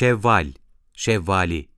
Şevval, Şevvali.